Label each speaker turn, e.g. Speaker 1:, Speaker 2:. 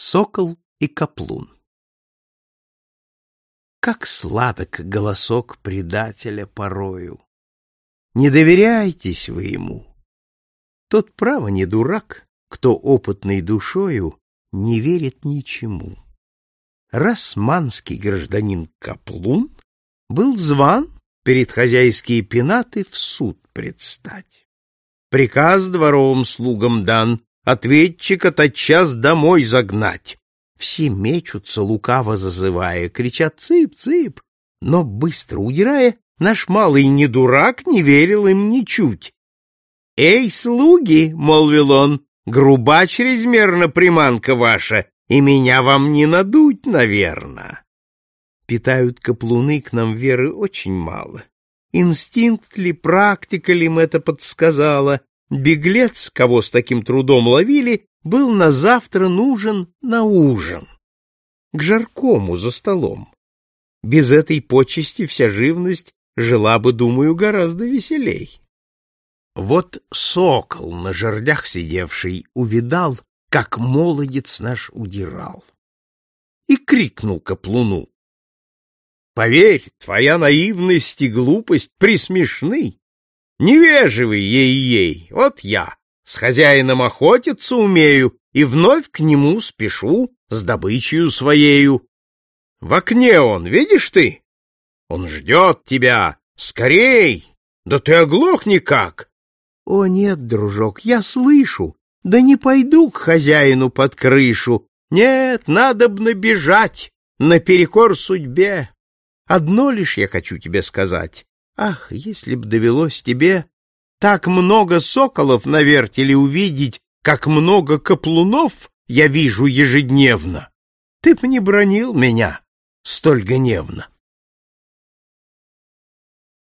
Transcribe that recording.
Speaker 1: Сокол и каплун Как сладок голосок предателя порою! Не доверяйтесь вы ему. Тот, право, не дурак, кто опытной душою не верит ничему. Раз манский гражданин Каплун был зван перед хозяйские пенаты в суд предстать. Приказ дворовым слугам дан ответчика тотчас домой загнать. Все мечутся, лукаво зазывая, кричат «цып-цып», но, быстро удирая, наш малый не дурак, не верил им ничуть. «Эй, слуги!» — молвил он, — «груба чрезмерно приманка ваша, и меня вам не надуть, наверно». Питают каплуны к нам веры очень мало. Инстинкт ли, практика ли им это подсказала, беглец, кого с таким трудом ловили, был на завтра нужен на ужин. К жаркому за столом. Без этой почести вся живность жила бы, думаю, гораздо веселей. Вот сокол, на жердях сидевший, увидал, как молодец наш удирал. И крикнул каплуну. Поверь, твоя наивность и глупость присмешны. Невеживый ей-ей, вот я, с хозяином охотиться умею и вновь к нему спешу с добычей своею. В окне он, видишь ты? Он ждет тебя. Скорей! Да ты оглох никак. О, нет, дружок, я слышу. Да не пойду к хозяину под крышу. Нет, надо б набежать наперекор судьбе. Одно лишь я хочу тебе сказать. Ах, если б довелось тебе так много соколов на вертеле увидеть, как много каплунов я вижу ежедневно, ты б не бронил меня столь гневно.